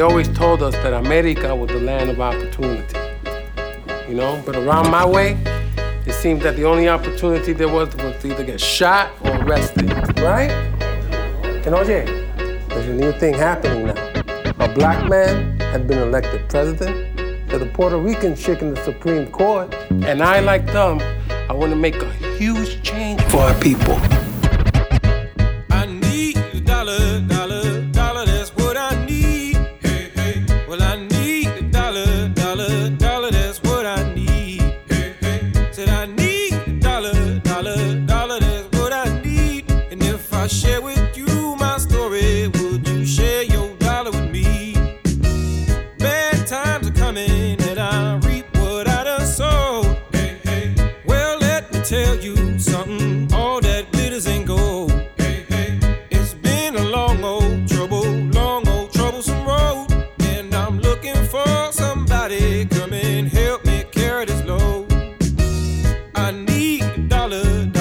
they always told us that America was the land of opportunity. You know, but around my way, it seemed that the only opportunity there was was to either get shot or arrested, right? And oh, oye, there's a new thing happening now. A black man had been elected president. There's a Puerto Rican chick in the Supreme Court. And I, like them, I want to make a huge change for our people. Dollar,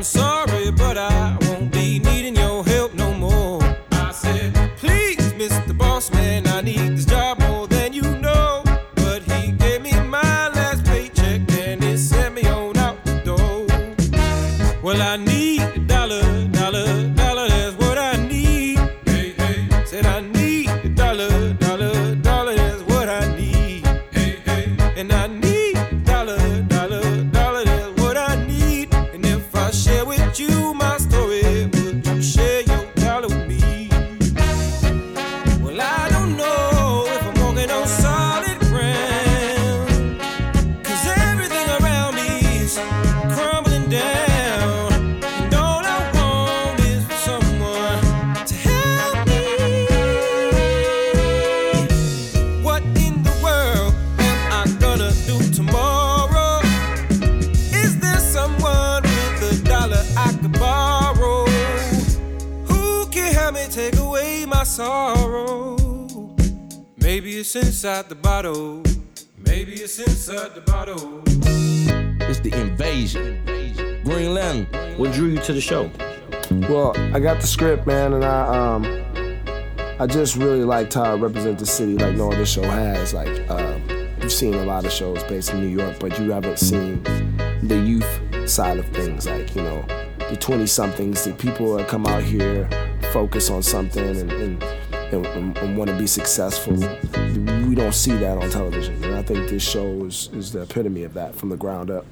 I'm sorry, but I won't be needing your help no more. I said, Please, Mr. Boss Man, I need take away my sorrow? Maybe it's inside the bottle. Maybe it's inside the bottle. It's the invasion. Green Lantern. What drew you to the show? Well, I got the script, man, and I um I just really liked how I represent the city like no other show has. Like um, you've seen a lot of shows based in New York, but you haven't seen the youth side of things, like, you know, the 20 somethings, the people that come out here, focus on something and, and, and, and want to be successful. We don't see that on television. And I think this show is, is the epitome of that from the ground up.